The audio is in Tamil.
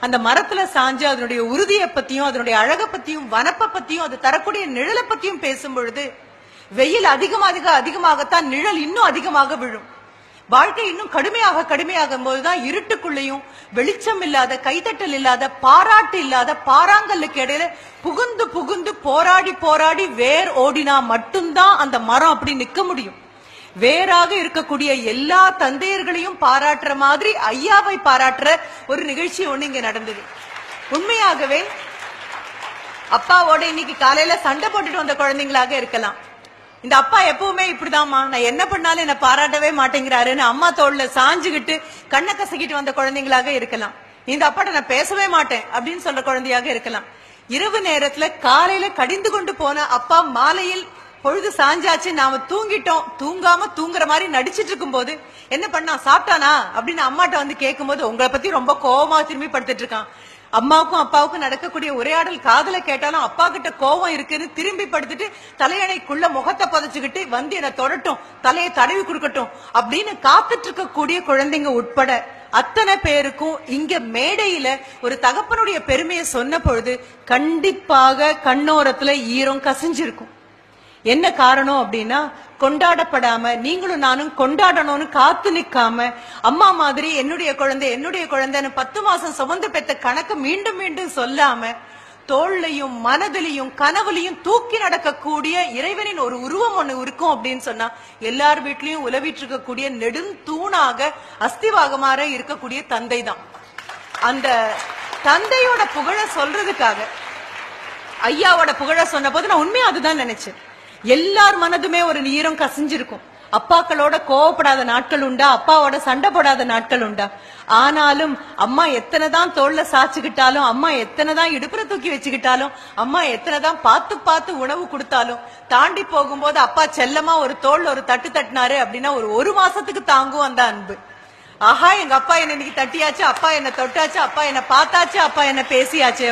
அந்த மரத்துல சாஞ்சு அதனுடைய உறுதியை பத்தியும் அதனுடைய அழக பத்தியும் வனப்ப பத்தியும் அது தரக்கூடிய நிழலை பத்தியும் பேசும் பொழுது வெயில் அதிகமாக அதிகமாகத்தான் நிழல் இன்னும் அதிகமாக விழும். வாழ்க்கை இன்னும் கடுமையாக கடுமையாகும் போதுதான் இருட்டுக்குள்ளேயும் வெளிச்சம் இல்லாத கைத்தட்டல் இல்லாத பாராட்டு இல்லாத பாறாங்கல்லுக்கு இடையில புகுந்து புகுந்து போராடி போராடி வேர் ஓடினா மட்டும்தான் அந்த மரம் அப்படி நிக்க முடியும். வேறாக இருக்கக்கூடிய எல்லா தந்தையர்களையும் பாராட்டுற மாதிரி ஐயாவை பாராட்டுற ஒரு நிகழ்ச்சி ஒண்ணு இங்க நடந்தது. உண்மையாகவே அப்பாவோட இன்னைக்கு காலையில சண்டை போட்டுட்டு வந்த குழந்தைங்களாக இருக்கலாம். இந்த அப்பா எப்பவுமே இப்படிதாம்மா. நான் என்ன பண்ணாலும் என்ன பாராட்டவே மாட்டேங்கிறாருன்னு அம்மா தோல்ல சாஞ்சுகிட்டு கண்ணை கசக்கிட்டு வந்த குழந்தைங்களாக இருக்கலாம். இந்த அப்பாட்ட நான் பேசவே மாட்டேன் அப்படின்னு சொல்ற குழந்தையாக இருக்கலாம். இரவு நேரத்துல காலையில கடிந்து கொண்டு போன அப்பா மாலையில் பொழுது சாஞ்சாச்சு நாம தூங்கிட்டோம். தூங்காம தூங்குற மாதிரி நடிச்சிட்டு இருக்கும் போது என்ன பண்ணா சாப்பிட்டானா? அப்படின்னு அம்மாட்ட வந்து கேட்கும் போது உங்களை பத்தி ரொம்ப கோவமா திரும்பி படுத்துட்டு இருக்கான். அம்மாவுக்கும் அப்பாவுக்கும் நடக்கக்கூடிய உரையாடல் காதல கேட்டாலும் அப்பா கிட்ட கோவம் இருக்குன்னு திரும்பி படுத்துட்டு தலையணைக்குள்ள முகத்தை புதைச்சுக்கிட்டு வந்து என்ன தொடட்டும் தலையை தடவி கொடுக்கட்டும் அப்படின்னு காத்துட்டு இருக்கக்கூடிய குழந்தைங்க உட்பட அத்தனை பேருக்கும் இங்க மேடையில ஒரு தகப்பனுடைய பெருமையை சொன்ன பொழுது கண்டிப்பாக கண்ணோரத்துல ஈரம் கசிஞ்சிருக்கும். என்ன காரணம் அப்படின்னா கொண்டாடப்படாம நீங்களும் நானும் கொண்டாடணும்னு காத்து நிக்காம அம்மா மாதிரி என்னுடைய குழந்தை என்னுடைய குழந்தைன்னு பத்து மாசம் சுமந்து பெத்த கணக்கு மீண்டும் மீண்டும் சொல்லாம தோல்லையும் மனதிலையும் கனவுலையும் தூக்கி நடக்கக்கூடிய இறைவனின் ஒரு உருவம் ஒண்ணு இருக்கும் அப்படின்னு சொன்னா எல்லார் வீட்லயும் உலவிட்டு இருக்கக்கூடிய நெடுந்தூணாக அஸ்திவாகமாற இருக்கக்கூடிய தந்தை தான் அந்த தந்தையோட புகழ சொல்றதுக்காக ஐயாவோட புகழ சொன்ன போது நான் உண்மையா அதுதான் நினைச்சேன். எல்லார் மனதுமே ஒரு ஈரம் கசிஞ்சிருக்கும். அப்பாக்களோட கோவப்படாத நாட்கள் உண்டா? அப்பாவோட சண்டை போடாத நாட்கள் உண்டா? ஆனாலும் அம்மா எத்தனை தான் தோல்ல சாச்சுக்கிட்டாலும் அம்மா எத்தனை தான் இடுப்புற தூக்கி வச்சுக்கிட்டாலும் அம்மா எத்தனை தான் பார்த்து பார்த்து உணவு கொடுத்தாலும் தாண்டி போகும்போது அப்பா செல்லமா ஒரு தோல் ஒரு தட்டு தட்டினாரு அப்படின்னா ஒரு ஒரு மாசத்துக்கு தாங்கும் அந்த அன்பு. ஆஹா எங்க அப்பா என்ன இன்னைக்கு தட்டியாச்சு அப்பா என்ன தொட்டாச்சு அப்பா என்ன பார்த்தாச்சு அப்பா என்ன பேசியாச்சு.